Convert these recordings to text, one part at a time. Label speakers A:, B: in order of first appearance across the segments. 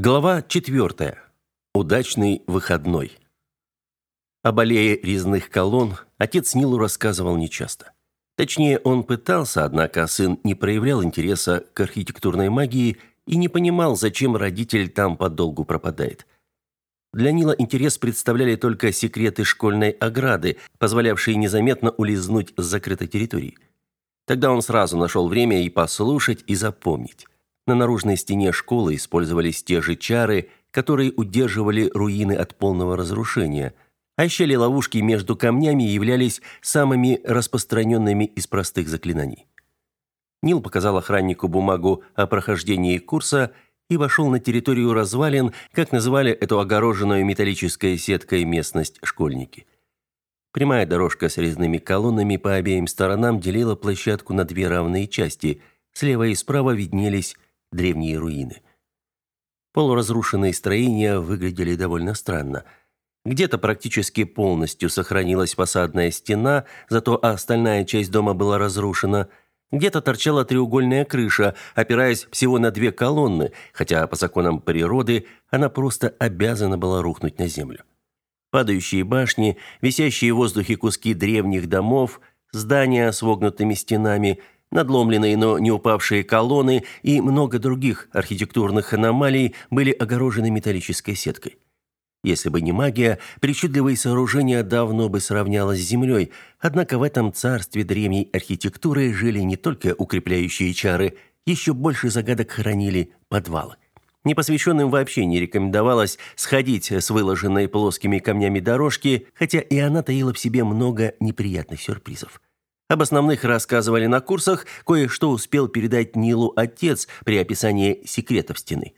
A: Глава 4. Удачный выходной. Об аллее резных колонн отец Нилу рассказывал нечасто. Точнее, он пытался, однако сын не проявлял интереса к архитектурной магии и не понимал, зачем родитель там подолгу пропадает. Для Нила интерес представляли только секреты школьной ограды, позволявшие незаметно улизнуть с закрытой территории. Тогда он сразу нашел время и послушать, и запомнить. На наружной стене школы использовались те же чары, которые удерживали руины от полного разрушения, а щели ловушки между камнями являлись самыми распространенными из простых заклинаний. Нил показал охраннику бумагу о прохождении курса и вошел на территорию развалин, как называли эту огороженную металлической сеткой местность школьники. Прямая дорожка с резными колоннами по обеим сторонам делила площадку на две равные части. Слева и справа виднелись древние руины. Полуразрушенные строения выглядели довольно странно. Где-то практически полностью сохранилась фасадная стена, зато остальная часть дома была разрушена. Где-то торчала треугольная крыша, опираясь всего на две колонны, хотя по законам природы она просто обязана была рухнуть на землю. Падающие башни, висящие в воздухе куски древних домов, здания с вогнутыми стенами – Надломленные, но не упавшие колонны и много других архитектурных аномалий были огорожены металлической сеткой. Если бы не магия, причудливые сооружения давно бы сравнялось с землей, однако в этом царстве древней архитектуры жили не только укрепляющие чары, еще больше загадок хранили подвалы. Непосвященным вообще не рекомендовалось сходить с выложенной плоскими камнями дорожки, хотя и она таила в себе много неприятных сюрпризов. Об основных рассказывали на курсах, кое-что успел передать Нилу отец при описании секретов стены.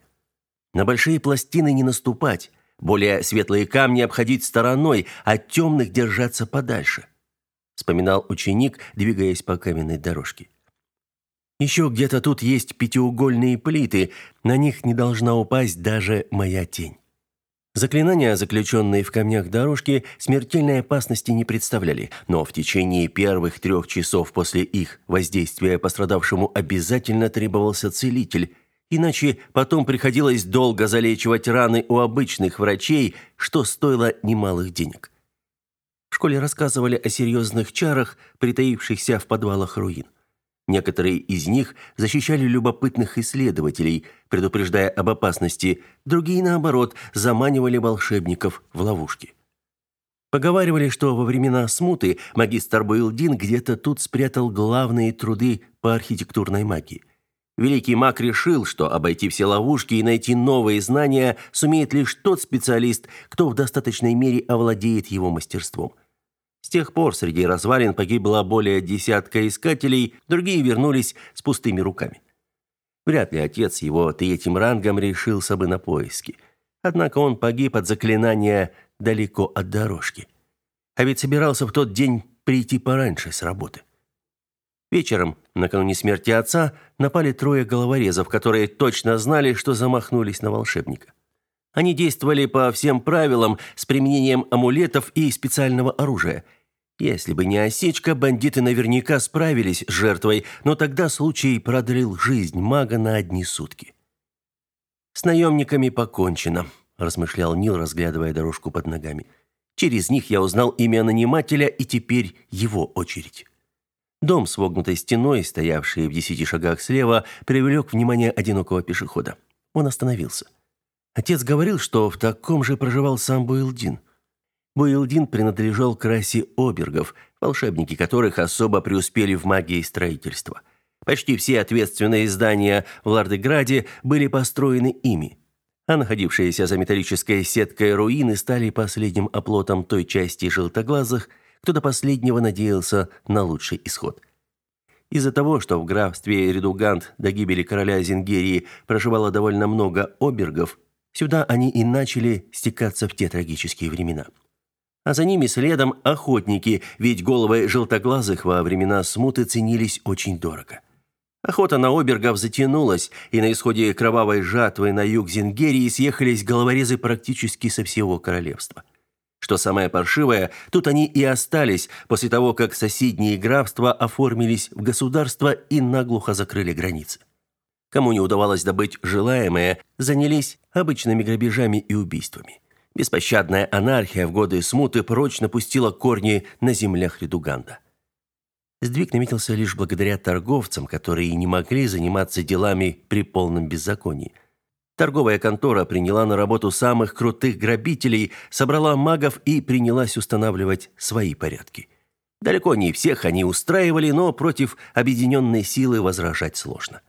A: На большие пластины не наступать, более светлые камни обходить стороной, а темных держаться подальше, вспоминал ученик, двигаясь по каменной дорожке. Еще где-то тут есть пятиугольные плиты, на них не должна упасть даже моя тень. Заклинания, заключенные в камнях дорожки, смертельной опасности не представляли, но в течение первых трех часов после их воздействия пострадавшему обязательно требовался целитель, иначе потом приходилось долго залечивать раны у обычных врачей, что стоило немалых денег. В школе рассказывали о серьезных чарах, притаившихся в подвалах руин. Некоторые из них защищали любопытных исследователей, предупреждая об опасности, другие, наоборот, заманивали волшебников в ловушки. Поговаривали, что во времена смуты магистр Буилдин где-то тут спрятал главные труды по архитектурной магии. Великий маг решил, что обойти все ловушки и найти новые знания сумеет лишь тот специалист, кто в достаточной мере овладеет его мастерством. Тех пор среди развалин погибло более десятка искателей, другие вернулись с пустыми руками. Вряд ли отец его третьим рангом решился бы на поиски. Однако он погиб от заклинания далеко от дорожки. А ведь собирался в тот день прийти пораньше с работы. Вечером, накануне смерти отца, напали трое головорезов, которые точно знали, что замахнулись на волшебника. Они действовали по всем правилам с применением амулетов и специального оружия. Если бы не осечка, бандиты наверняка справились с жертвой, но тогда случай продлил жизнь мага на одни сутки. «С наемниками покончено», – размышлял Нил, разглядывая дорожку под ногами. «Через них я узнал имя нанимателя, и теперь его очередь». Дом с вогнутой стеной, стоявший в десяти шагах слева, привлек внимание одинокого пешехода. Он остановился. Отец говорил, что в таком же проживал сам Буилдин. Буилдин принадлежал к расе обергов, волшебники которых особо преуспели в магии строительства. Почти все ответственные здания в Лардеграде были построены ими, а находившиеся за металлической сеткой руины стали последним оплотом той части желтоглазых, кто до последнего надеялся на лучший исход. Из-за того, что в графстве Редугант до гибели короля Зингерии проживало довольно много обергов, Сюда они и начали стекаться в те трагические времена. А за ними следом охотники, ведь головы желтоглазых во времена смуты ценились очень дорого. Охота на обергов затянулась, и на исходе кровавой жатвы на юг Зингерии съехались головорезы практически со всего королевства. Что самое паршивое, тут они и остались после того, как соседние графства оформились в государство и наглухо закрыли границы. Кому не удавалось добыть желаемое, занялись обычными грабежами и убийствами. Беспощадная анархия в годы смуты прочно пустила корни на землях Редуганда. Сдвиг наметился лишь благодаря торговцам, которые не могли заниматься делами при полном беззаконии. Торговая контора приняла на работу самых крутых грабителей, собрала магов и принялась устанавливать свои порядки. Далеко не всех они устраивали, но против объединенной силы возражать сложно.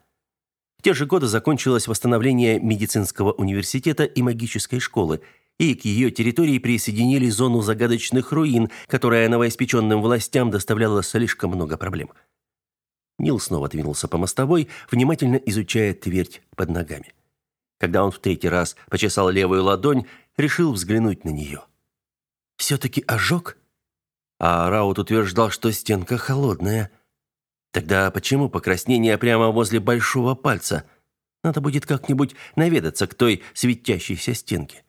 A: В те же годы закончилось восстановление медицинского университета и магической школы, и к ее территории присоединили зону загадочных руин, которая новоиспеченным властям доставляла слишком много проблем. Нил снова двинулся по мостовой, внимательно изучая твердь под ногами. Когда он в третий раз почесал левую ладонь, решил взглянуть на нее. «Все-таки ожог?» А Раут утверждал, что стенка холодная. Тогда почему покраснение прямо возле большого пальца? Надо будет как-нибудь наведаться к той светящейся стенке.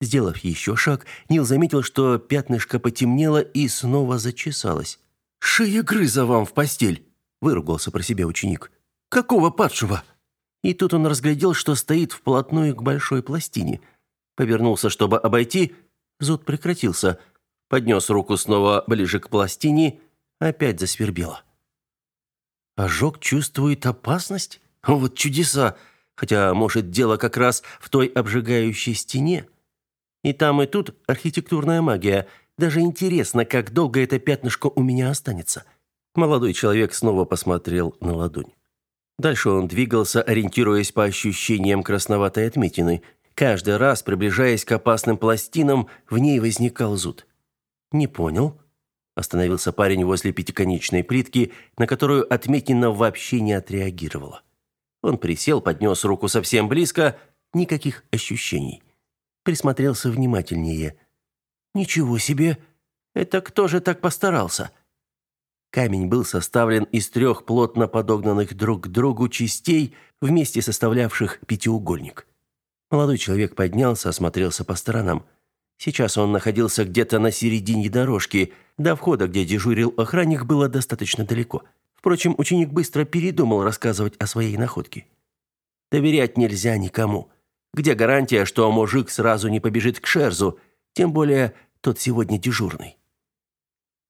A: Сделав еще шаг, Нил заметил, что пятнышко потемнело и снова зачесалось. «Шея грыза вам в постель!» – выругался про себя ученик. «Какого падшего?» И тут он разглядел, что стоит вплотную к большой пластине. Повернулся, чтобы обойти, зуд прекратился – поднес руку снова ближе к пластине, опять засвербело. Ожог чувствует опасность? Вот чудеса! Хотя, может, дело как раз в той обжигающей стене. И там, и тут архитектурная магия. Даже интересно, как долго это пятнышко у меня останется. Молодой человек снова посмотрел на ладонь. Дальше он двигался, ориентируясь по ощущениям красноватой отметины. Каждый раз, приближаясь к опасным пластинам, в ней возникал зуд. «Не понял». Остановился парень возле пятиконечной плитки, на которую отметина вообще не отреагировала. Он присел, поднес руку совсем близко, никаких ощущений. Присмотрелся внимательнее. «Ничего себе! Это кто же так постарался?» Камень был составлен из трех плотно подогнанных друг к другу частей, вместе составлявших пятиугольник. Молодой человек поднялся, осмотрелся по сторонам. Сейчас он находился где-то на середине дорожки. До входа, где дежурил охранник, было достаточно далеко. Впрочем, ученик быстро передумал рассказывать о своей находке. Доверять нельзя никому. Где гарантия, что мужик сразу не побежит к Шерзу, тем более тот сегодня дежурный?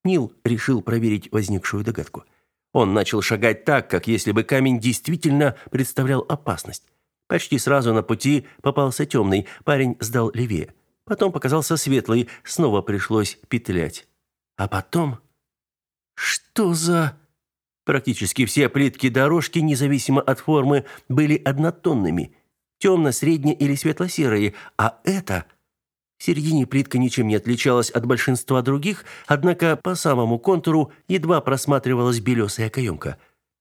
A: Нил решил проверить возникшую догадку. Он начал шагать так, как если бы камень действительно представлял опасность. Почти сразу на пути попался темный, парень сдал левее. Потом показался светлый, снова пришлось петлять. А потом... Что за... Практически все плитки дорожки, независимо от формы, были однотонными. Темно-средне- или светло-серые. А это... В середине плитка ничем не отличалась от большинства других, однако по самому контуру едва просматривалась белесая каемка.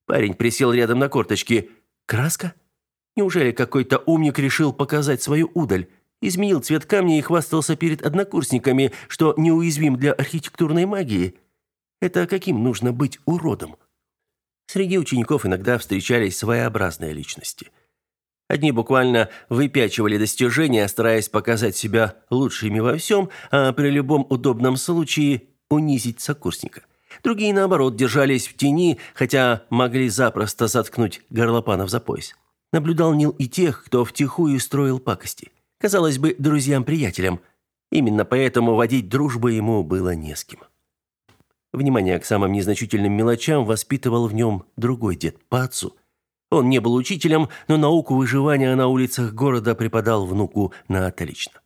A: Парень присел рядом на корточки. «Краска? Неужели какой-то умник решил показать свою удаль?» изменил цвет камня и хвастался перед однокурсниками, что неуязвим для архитектурной магии. Это каким нужно быть уродом? Среди учеников иногда встречались своеобразные личности. Одни буквально выпячивали достижения, стараясь показать себя лучшими во всем, а при любом удобном случае унизить сокурсника. Другие, наоборот, держались в тени, хотя могли запросто заткнуть горлопанов за пояс. Наблюдал Нил и тех, кто втихую строил пакости казалось бы, друзьям-приятелям. Именно поэтому водить дружбу ему было не с кем. Внимание к самым незначительным мелочам воспитывал в нем другой дед по отцу. Он не был учителем, но науку выживания на улицах города преподал внуку на отлично.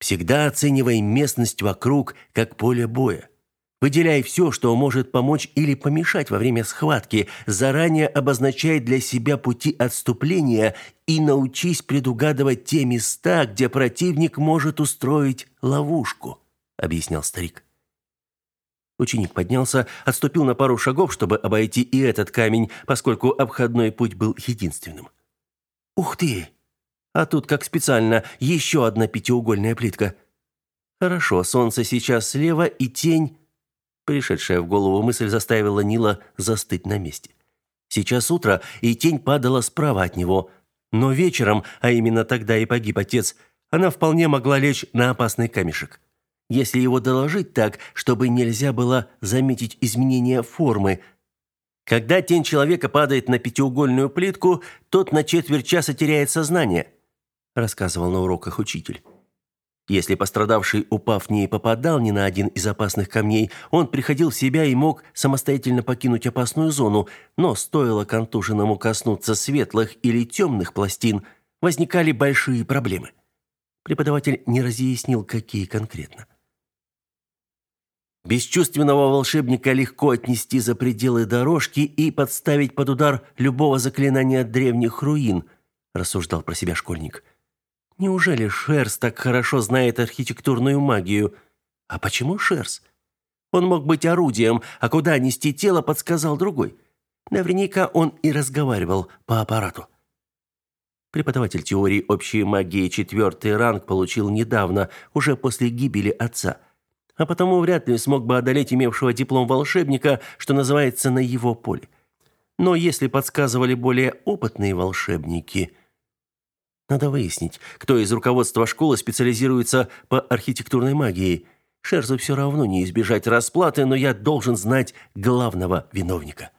A: Всегда оценивай местность вокруг как поле боя. Выделяй все, что может помочь или помешать во время схватки, заранее обозначай для себя пути отступления и научись предугадывать те места, где противник может устроить ловушку, объяснял старик. Ученик поднялся, отступил на пару шагов, чтобы обойти и этот камень, поскольку обходной путь был единственным. Ух ты! А тут как специально еще одна пятиугольная плитка. Хорошо, солнце сейчас слева и тень Пришедшая в голову мысль заставила Нила застыть на месте. Сейчас утро, и тень падала справа от него. Но вечером, а именно тогда и погиб отец, она вполне могла лечь на опасный камешек. Если его доложить так, чтобы нельзя было заметить изменения формы. Когда тень человека падает на пятиугольную плитку, тот на четверть часа теряет сознание. рассказывал на уроках учитель. Если пострадавший, упав, не попадал ни на один из опасных камней, он приходил в себя и мог самостоятельно покинуть опасную зону, но стоило контуженному коснуться светлых или темных пластин, возникали большие проблемы. Преподаватель не разъяснил, какие конкретно. Бесчувственного волшебника легко отнести за пределы дорожки и подставить под удар любого заклинания древних руин, рассуждал про себя школьник. Неужели Шерс так хорошо знает архитектурную магию? А почему Шерс? Он мог быть орудием, а куда нести тело, подсказал другой. Наверняка он и разговаривал по аппарату. Преподаватель теории общей магии четвертый ранг получил недавно, уже после гибели отца – а потому вряд ли смог бы одолеть имевшего диплом волшебника, что называется, на его поле. Но если подсказывали более опытные волшебники, надо выяснить, кто из руководства школы специализируется по архитектурной магии. Шерзу все равно не избежать расплаты, но я должен знать главного виновника.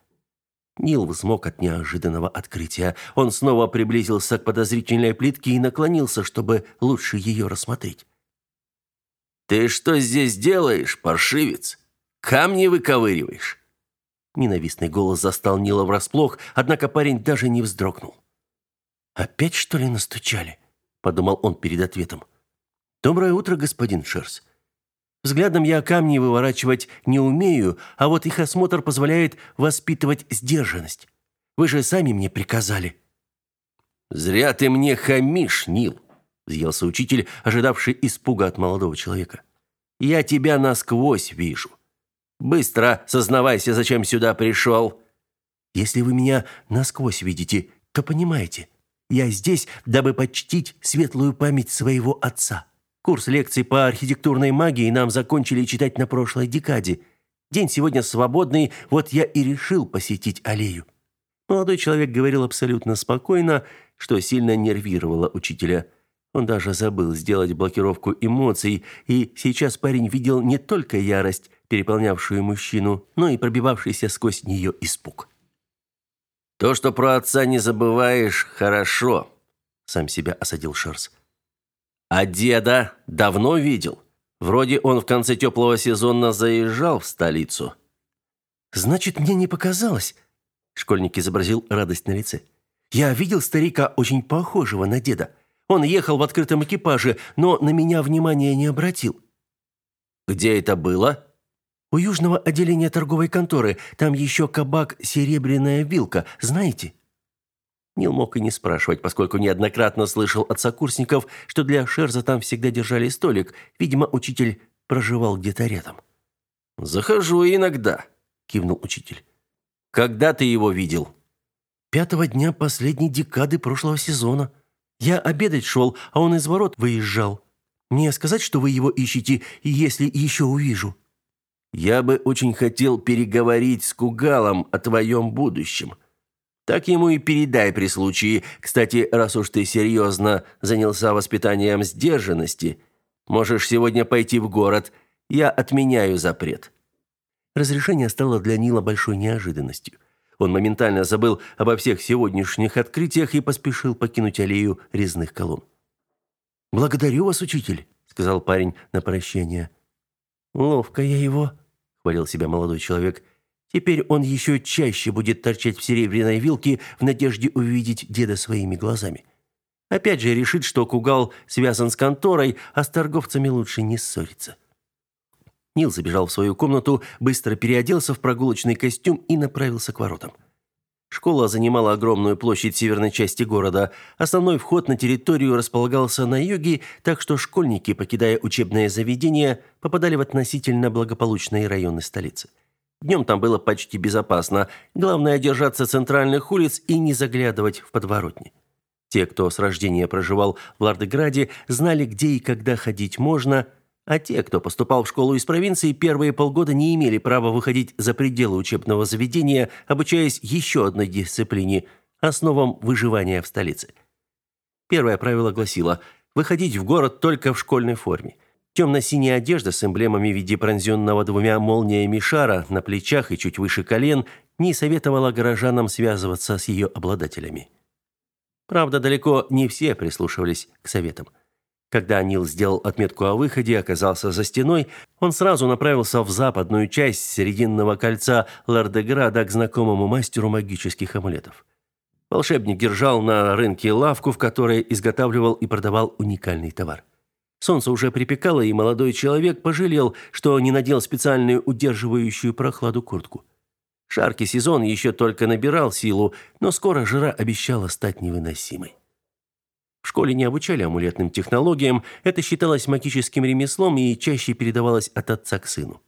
A: Нил взмок от неожиданного открытия. Он снова приблизился к подозрительной плитке и наклонился, чтобы лучше ее рассмотреть. «Ты что здесь делаешь, паршивец? Камни выковыриваешь?» Ненавистный голос застал Нила врасплох, однако парень даже не вздрогнул. «Опять, что ли, настучали?» – подумал он перед ответом. «Доброе утро, господин Шерс. Взглядом я камни выворачивать не умею, а вот их осмотр позволяет воспитывать сдержанность. Вы же сами мне приказали». «Зря ты мне хамишь, Нил взъелся учитель, ожидавший испуга от молодого человека. Я тебя насквозь вижу. Быстро сознавайся, зачем сюда пришел». Если вы меня насквозь видите, то понимаете, я здесь, дабы почтить светлую память своего отца. Курс лекций по архитектурной магии нам закончили читать на прошлой декаде. День сегодня свободный, вот я и решил посетить аллею. Молодой человек говорил абсолютно спокойно, что сильно нервировало учителя. Он даже забыл сделать блокировку эмоций, и сейчас парень видел не только ярость, переполнявшую мужчину, но и пробивавшийся сквозь нее испуг. «То, что про отца не забываешь, хорошо», — сам себя осадил Шерс. «А деда давно видел? Вроде он в конце теплого сезона заезжал в столицу». «Значит, мне не показалось», — школьник изобразил радость на лице. «Я видел старика, очень похожего на деда». Он ехал в открытом экипаже, но на меня внимания не обратил. Где это было? У южного отделения торговой конторы. Там еще кабак «Серебряная вилка», знаете? Нил мог и не спрашивать, поскольку неоднократно слышал от сокурсников, что для Шерза там всегда держали столик. Видимо, учитель проживал где-то рядом. «Захожу иногда», — кивнул учитель. «Когда ты его видел?» «Пятого дня последней декады прошлого сезона», я обедать шел, а он из ворот выезжал. Мне сказать, что вы его ищете, если еще увижу?» «Я бы очень хотел переговорить с Кугалом о твоем будущем. Так ему и передай при случае. Кстати, раз уж ты серьезно занялся воспитанием сдержанности, можешь сегодня пойти в город. Я отменяю запрет». Разрешение стало для Нила большой неожиданностью. Он моментально забыл обо всех сегодняшних открытиях и поспешил покинуть аллею резных колонн. «Благодарю вас, учитель», — сказал парень на прощание. «Ловко я его», — хвалил себя молодой человек. «Теперь он еще чаще будет торчать в серебряной вилке в надежде увидеть деда своими глазами. Опять же решит, что Кугал связан с конторой, а с торговцами лучше не ссориться». Нил забежал в свою комнату, быстро переоделся в прогулочный костюм и направился к воротам. Школа занимала огромную площадь северной части города. Основной вход на территорию располагался на юге, так что школьники, покидая учебное заведение, попадали в относительно благополучные районы столицы. Днем там было почти безопасно. Главное держаться центральных улиц и не заглядывать в подворотни. Те, кто с рождения проживал в Лардеграде, знали, где и когда ходить можно – а те, кто поступал в школу из провинции, первые полгода не имели права выходить за пределы учебного заведения, обучаясь еще одной дисциплине – основам выживания в столице. Первое правило гласило – выходить в город только в школьной форме. Темно-синяя одежда с эмблемами в виде пронзенного двумя молниями шара на плечах и чуть выше колен не советовала горожанам связываться с ее обладателями. Правда, далеко не все прислушивались к советам. Когда Нил сделал отметку о выходе и оказался за стеной, он сразу направился в западную часть Срединного кольца Лардеграда к знакомому мастеру магических амулетов. Волшебник держал на рынке лавку, в которой изготавливал и продавал уникальный товар. Солнце уже припекало, и молодой человек пожалел, что не надел специальную удерживающую прохладу куртку. Жаркий сезон еще только набирал силу, но скоро жара обещала стать невыносимой. В школе не обучали амулетным технологиям, это считалось магическим ремеслом и чаще передавалось от отца к сыну.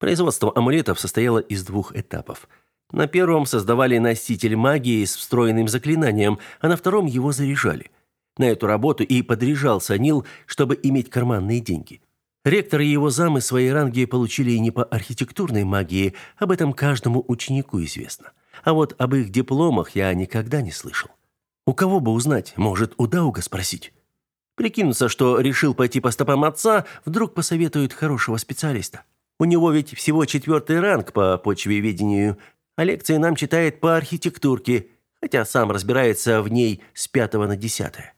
A: Производство амулетов состояло из двух этапов. На первом создавали носитель магии с встроенным заклинанием, а на втором его заряжали. На эту работу и подряжался Нил, чтобы иметь карманные деньги. Ректор и его замы свои ранги получили не по архитектурной магии, об этом каждому ученику известно. А вот об их дипломах я никогда не слышал. У кого бы узнать? Может, у Дауга спросить? Прикинуться, что решил пойти по стопам отца, вдруг посоветуют хорошего специалиста. У него ведь всего четвертый ранг по почвеведению, а лекции нам читает по архитектурке, хотя сам разбирается в ней с пятого на десятое.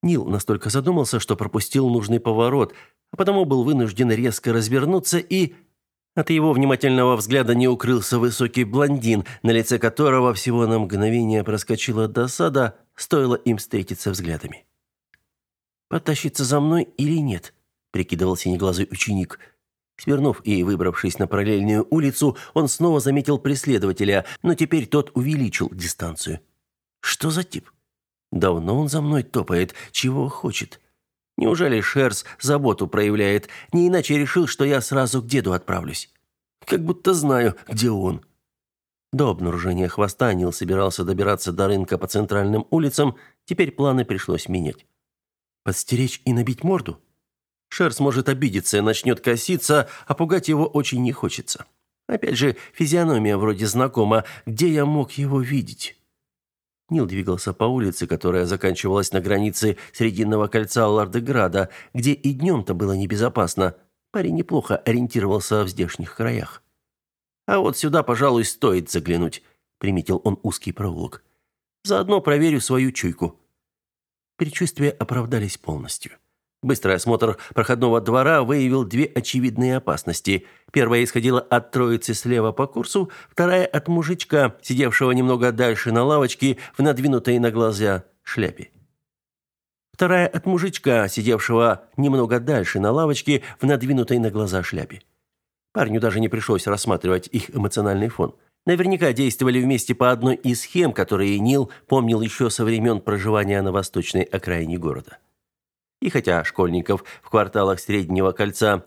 A: Нил настолько задумался, что пропустил нужный поворот, а потому был вынужден резко развернуться и от его внимательного взгляда не укрылся высокий блондин, на лице которого всего на мгновение проскочила досада, стоило им встретиться взглядами. «Потащиться за мной или нет?» – прикидывал синеглазый ученик. Свернув и выбравшись на параллельную улицу, он снова заметил преследователя, но теперь тот увеличил дистанцию. «Что за тип? Давно он за мной топает, чего хочет?» Неужели Шерс заботу проявляет? Не иначе решил, что я сразу к деду отправлюсь. Как будто знаю, где он. До обнаружения хвоста Нил собирался добираться до рынка по центральным улицам, теперь планы пришлось менять. Подстеречь и набить морду? Шерс может обидеться и начнет коситься, а пугать его очень не хочется. Опять же, физиономия вроде знакома, где я мог его видеть? Нил двигался по улице, которая заканчивалась на границе Срединного кольца Лардеграда, где и днем-то было небезопасно. Парень неплохо ориентировался в здешних краях. «А вот сюда, пожалуй, стоит заглянуть», — приметил он узкий проулок. «Заодно проверю свою чуйку». Предчувствия оправдались полностью. Быстрый осмотр проходного двора выявил две очевидные опасности. Первая исходила от троицы слева по курсу, вторая от мужичка, сидевшего немного дальше на лавочке в надвинутой на глаза шляпе. Вторая от мужичка, сидевшего немного дальше на лавочке в надвинутой на глаза шляпе. Парню даже не пришлось рассматривать их эмоциональный фон. Наверняка действовали вместе по одной из схем, которые Нил помнил еще со времен проживания на восточной окраине города. И хотя школьников в кварталах Среднего кольца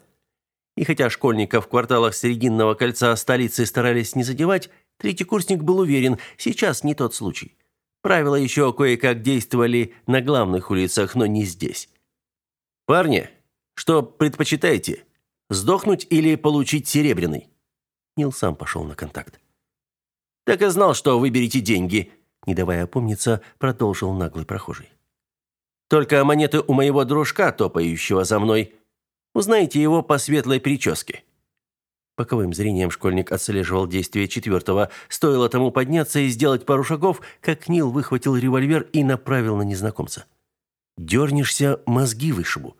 A: и хотя школьников в кварталах Срединного кольца столицы старались не задевать, третий курсник был уверен, сейчас не тот случай. Правила еще кое-как действовали на главных улицах, но не здесь. «Парни, что предпочитаете? Сдохнуть или получить серебряный?» Нил сам пошел на контакт. «Так и знал, что выберете деньги», не давая опомниться, продолжил наглый прохожий. Только монеты у моего дружка, топающего за мной. Узнаете его по светлой прическе». Боковым зрением школьник отслеживал действия четвертого. Стоило тому подняться и сделать пару шагов, как Нил выхватил револьвер и направил на незнакомца. «Дернешься, мозги вышибу.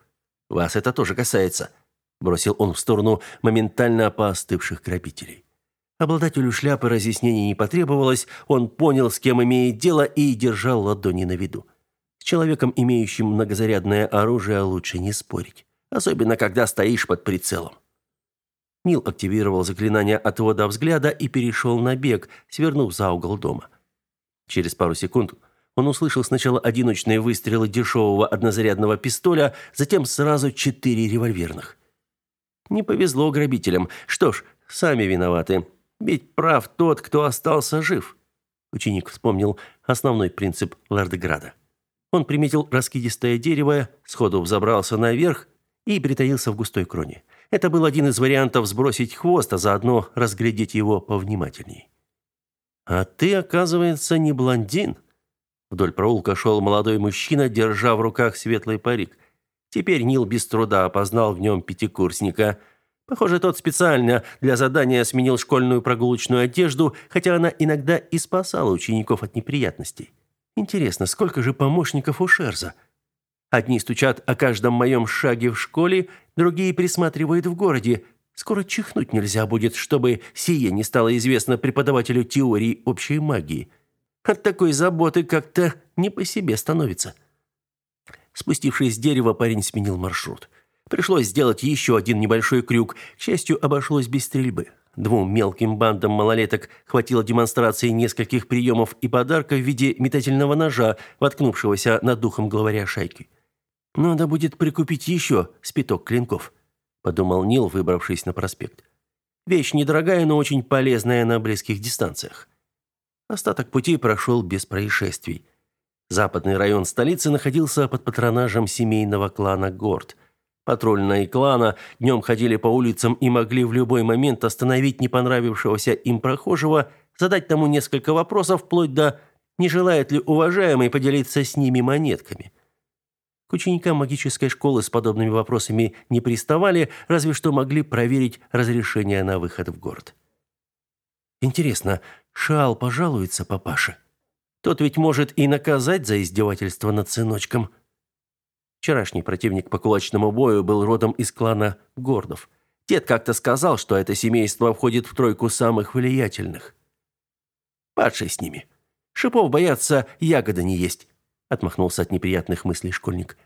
A: Вас это тоже касается», – бросил он в сторону моментально поостывших грабителей. Обладателю шляпы разъяснений не потребовалось, он понял, с кем имеет дело, и держал ладони на виду человеком, имеющим многозарядное оружие, лучше не спорить, особенно когда стоишь под прицелом. Нил активировал заклинание отвода взгляда и перешел на бег, свернув за угол дома. Через пару секунд он услышал сначала одиночные выстрелы дешевого однозарядного пистоля, затем сразу четыре револьверных. Не повезло грабителям. Что ж, сами виноваты. Ведь прав тот, кто остался жив. Ученик вспомнил основной принцип Лардеграда. Он приметил раскидистое дерево, сходу взобрался наверх и притаился в густой кроне. Это был один из вариантов сбросить хвост, а заодно разглядеть его повнимательней. «А ты, оказывается, не блондин?» Вдоль проулка шел молодой мужчина, держа в руках светлый парик. Теперь Нил без труда опознал в нем пятикурсника. Похоже, тот специально для задания сменил школьную прогулочную одежду, хотя она иногда и спасала учеников от неприятностей. Интересно, сколько же помощников у Шерза? Одни стучат о каждом моем шаге в школе, другие присматривают в городе. Скоро чихнуть нельзя будет, чтобы сие не стало известно преподавателю теории общей магии. От такой заботы как-то не по себе становится. Спустившись с дерева, парень сменил маршрут. Пришлось сделать еще один небольшой крюк. К счастью, обошлось без стрельбы. Двум мелким бандам малолеток хватило демонстрации нескольких приемов и подарка в виде метательного ножа, воткнувшегося над духом главаря шайки. Надо будет прикупить еще спиток клинков, подумал Нил, выбравшись на проспект. Вещь недорогая, но очень полезная на близких дистанциях. Остаток пути прошел без происшествий. Западный район столицы находился под патронажем семейного клана Горд – Патрульные клана днем ходили по улицам и могли в любой момент остановить не понравившегося им прохожего, задать тому несколько вопросов, вплоть до «не желает ли уважаемый поделиться с ними монетками?». К ученикам магической школы с подобными вопросами не приставали, разве что могли проверить разрешение на выход в город. Интересно, Шал пожалуется папаше? Тот ведь может и наказать за издевательство над сыночком – Вчерашний противник по кулачному бою был родом из клана Гордов. Дед как-то сказал, что это семейство входит в тройку самых влиятельных. Падший с ними. Шипов боятся, ягода не есть, отмахнулся от неприятных мыслей школьник.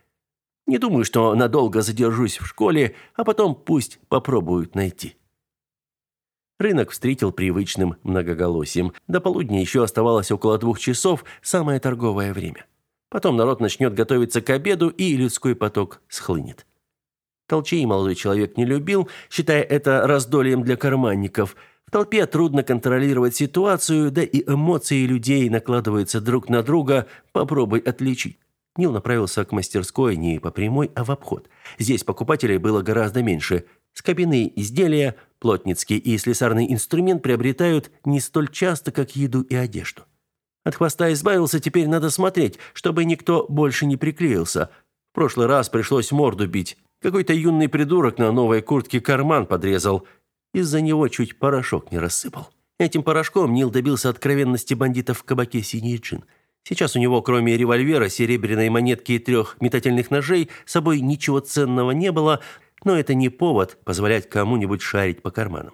A: Не думаю, что надолго задержусь в школе, а потом пусть попробуют найти. Рынок встретил привычным многоголосием. До полудня еще оставалось около двух часов, самое торговое время. Потом народ начнет готовиться к обеду, и людской поток схлынет. Толчей молодой человек не любил, считая это раздольем для карманников. В толпе трудно контролировать ситуацию, да и эмоции людей накладываются друг на друга, попробуй отличить. Нил направился к мастерской не по прямой, а в обход. Здесь покупателей было гораздо меньше. Скобяные изделия, плотницкий и слесарный инструмент приобретают не столь часто, как еду и одежду. От хвоста избавился, теперь надо смотреть, чтобы никто больше не приклеился. В прошлый раз пришлось морду бить. Какой-то юный придурок на новой куртке карман подрезал. Из-за него чуть порошок не рассыпал. Этим порошком Нил добился откровенности бандитов в кабаке «Синий джин». Сейчас у него, кроме револьвера, серебряной монетки и трех метательных ножей, с собой ничего ценного не было, но это не повод позволять кому-нибудь шарить по карманам.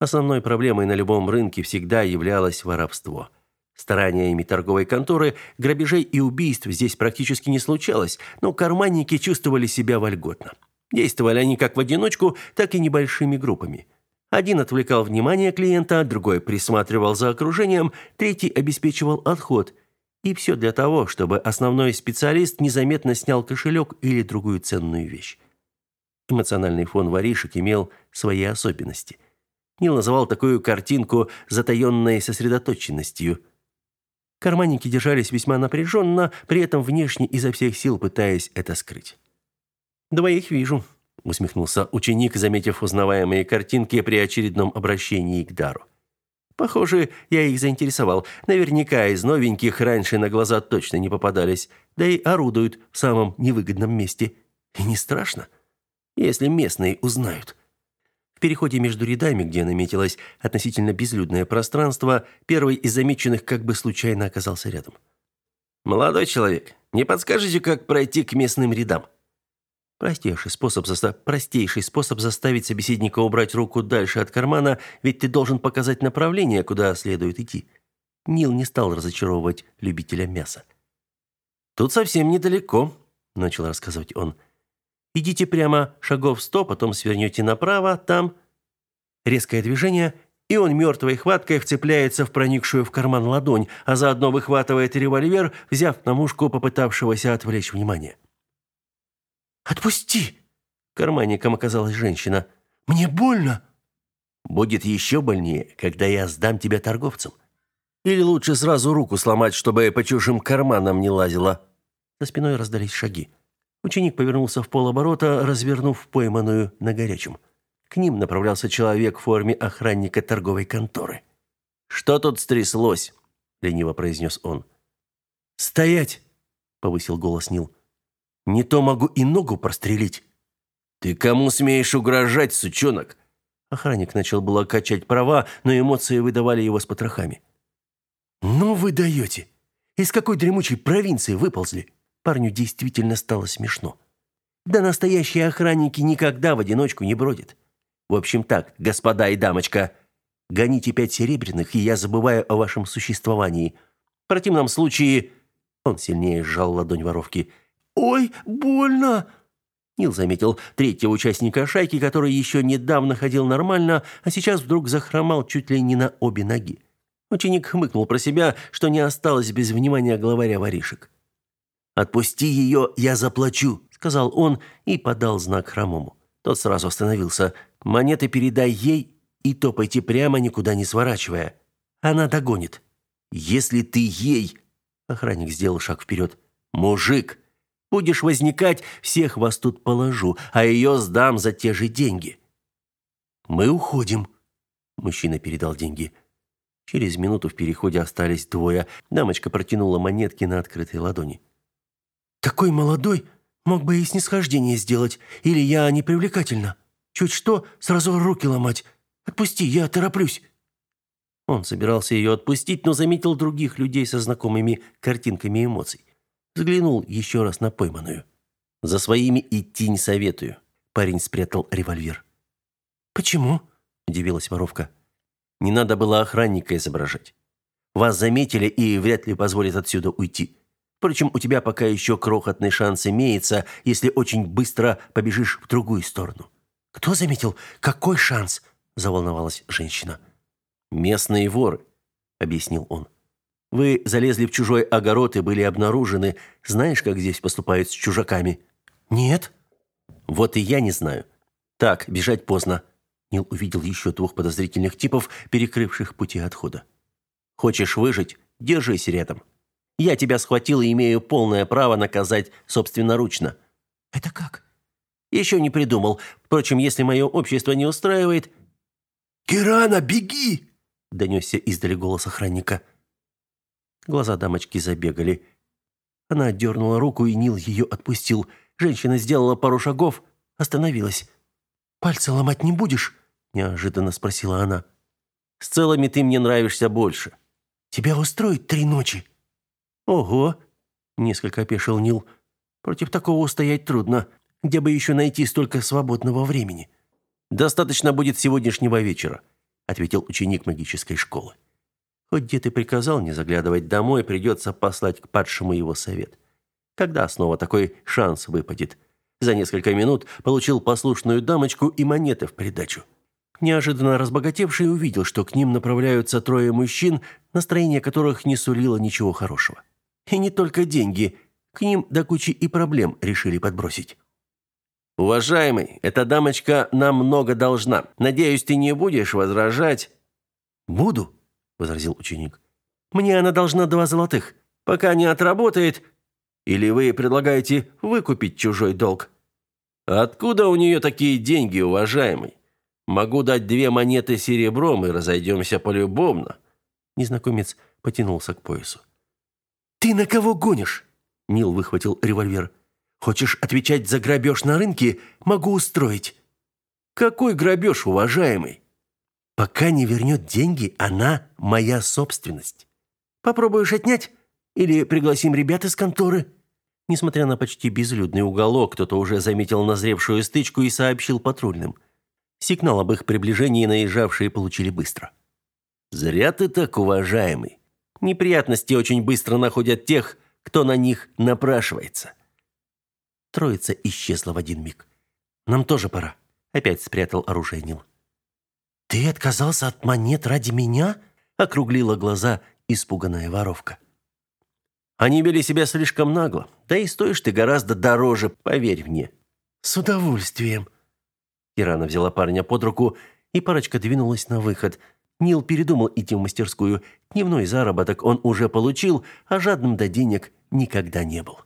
A: Основной проблемой на любом рынке всегда являлось воровство – Стараниями торговой конторы грабежей и убийств здесь практически не случалось, но карманники чувствовали себя вольготно. Действовали они как в одиночку, так и небольшими группами. Один отвлекал внимание клиента, другой присматривал за окружением, третий обеспечивал отход. И все для того, чтобы основной специалист незаметно снял кошелек или другую ценную вещь. Эмоциональный фон воришек имел свои особенности. Нил называл такую картинку затаенной сосредоточенностью – Карманники держались весьма напряженно, при этом внешне изо всех сил пытаясь это скрыть. «Двоих вижу», — усмехнулся ученик, заметив узнаваемые картинки при очередном обращении к дару. «Похоже, я их заинтересовал. Наверняка из новеньких раньше на глаза точно не попадались, да и орудуют в самом невыгодном месте. И не страшно, если местные узнают». В переходе между рядами, где наметилось относительно безлюдное пространство, первый из замеченных как бы случайно оказался рядом. «Молодой человек, не подскажете, как пройти к местным рядам?» Простейший способ, заста... Простейший способ заставить собеседника убрать руку дальше от кармана, ведь ты должен показать направление, куда следует идти. Нил не стал разочаровывать любителя мяса. «Тут совсем недалеко», — начал рассказывать он. Идите прямо шагов сто, потом свернете направо, там резкое движение, и он мертвой хваткой вцепляется в проникшую в карман ладонь, а заодно выхватывает револьвер, взяв на мушку попытавшегося отвлечь внимание.
B: Отпусти.
A: Карманником оказалась женщина.
B: Мне больно.
A: Будет еще больнее, когда я сдам тебя торговцам. Или лучше сразу руку сломать, чтобы по чужим карманам не лазила. За спиной раздались шаги. Ученик повернулся в полоборота, развернув пойманную на горячем. К ним направлялся человек в форме охранника торговой конторы. «Что тут стряслось?» – лениво произнес он.
B: «Стоять!» – повысил голос Нил. «Не то могу и ногу прострелить».
A: «Ты кому смеешь угрожать, сучонок?» Охранник начал было качать права, но эмоции выдавали его с потрохами.
B: «Ну вы даете! Из какой дремучей провинции выползли? Парню действительно стало смешно. Да настоящие охранники никогда в одиночку не бродят. В общем так, господа и дамочка, гоните пять серебряных, и я забываю о вашем существовании. В противном случае он сильнее сжал ладонь воровки. Ой, больно. Нил заметил третьего участника шайки, который еще недавно ходил нормально, а сейчас вдруг захромал чуть ли не на обе ноги. Ученик хмыкнул про себя, что не осталось без внимания главаря воришек. «Отпусти ее, я заплачу», — сказал он и подал знак хромому. Тот сразу остановился. «Монеты передай ей и топайте прямо, никуда не сворачивая. Она догонит. Если ты ей...» Охранник сделал шаг вперед. «Мужик, будешь возникать, всех вас тут положу, а ее сдам за те же деньги». «Мы уходим», — мужчина передал деньги. «Мы Через минуту в переходе остались двое. Дамочка протянула монетки на открытой ладони. «Такой молодой мог бы и снисхождение сделать, или я непривлекательна. Чуть что, сразу руки ломать. Отпусти, я тороплюсь». Он собирался ее отпустить, но заметил других людей со знакомыми картинками эмоций. Взглянул еще раз на пойманную. «За своими идти не советую». Парень спрятал револьвер. «Почему?» – удивилась воровка. Не надо было охранника изображать. Вас заметили и вряд ли позволят отсюда уйти. Впрочем, у тебя пока еще крохотный шанс имеется, если очень быстро побежишь в другую сторону. Кто заметил? Какой шанс? заволновалась женщина. Местные воры, объяснил он. Вы залезли в чужой огород и были обнаружены. Знаешь, как здесь поступают с чужаками? Нет. Вот и я не знаю. Так, бежать поздно. Нил увидел еще двух подозрительных типов, перекрывших пути отхода. «Хочешь выжить? Держись рядом. Я тебя схватил и имею полное право наказать собственноручно». «Это как?» «Еще не придумал. Впрочем, если мое общество не устраивает...»
C: «Кирана, беги!»
B: — донесся издали голос охранника. Глаза дамочки забегали. Она дернула руку, и Нил ее отпустил. Женщина сделала пару шагов, остановилась. «Пальцы ломать не будешь?» – неожиданно спросила она. «С целыми ты мне нравишься больше». «Тебя устроит три ночи?» «Ого!» – несколько опешил Нил. «Против такого устоять трудно. Где бы еще найти столько свободного времени?» «Достаточно будет сегодняшнего вечера», – ответил ученик магической школы. «Хоть дед и приказал не заглядывать домой, придется послать к падшему его совет. Когда снова такой шанс выпадет?» За несколько минут получил послушную дамочку и монеты в придачу. Неожиданно разбогатевший увидел, что к ним направляются трое мужчин, настроение которых не сулило ничего хорошего. И не только деньги, к ним до кучи и проблем решили подбросить. «Уважаемый, эта дамочка нам много должна. Надеюсь, ты не будешь возражать?» «Буду», — возразил ученик. «Мне она должна два золотых. Пока не отработает, или вы предлагаете выкупить чужой долг? Откуда у нее такие деньги, уважаемый? Могу дать две монеты серебром и разойдемся полюбовно. Незнакомец потянулся к поясу. Ты на кого гонишь? Нил выхватил револьвер. Хочешь отвечать за грабеж на рынке? Могу устроить. Какой грабеж, уважаемый? Пока не вернет деньги, она моя собственность. Попробуешь отнять? Или пригласим ребят из конторы?» Несмотря на почти безлюдный уголок, кто-то уже заметил назревшую стычку и сообщил патрульным. Сигнал об их приближении наезжавшие получили быстро. «Зря ты так, уважаемый. Неприятности очень быстро находят тех, кто на них напрашивается». Троица исчезла в один миг. «Нам тоже пора», — опять спрятал оружие Нил. «Ты отказался от монет ради меня?» — округлила глаза испуганная воровка. Они вели себя слишком нагло. Да и стоишь ты гораздо дороже, поверь мне. С удовольствием. Кирана взяла парня под руку, и парочка двинулась на выход. Нил передумал идти в мастерскую. Дневной заработок он уже получил, а жадным до денег никогда не был.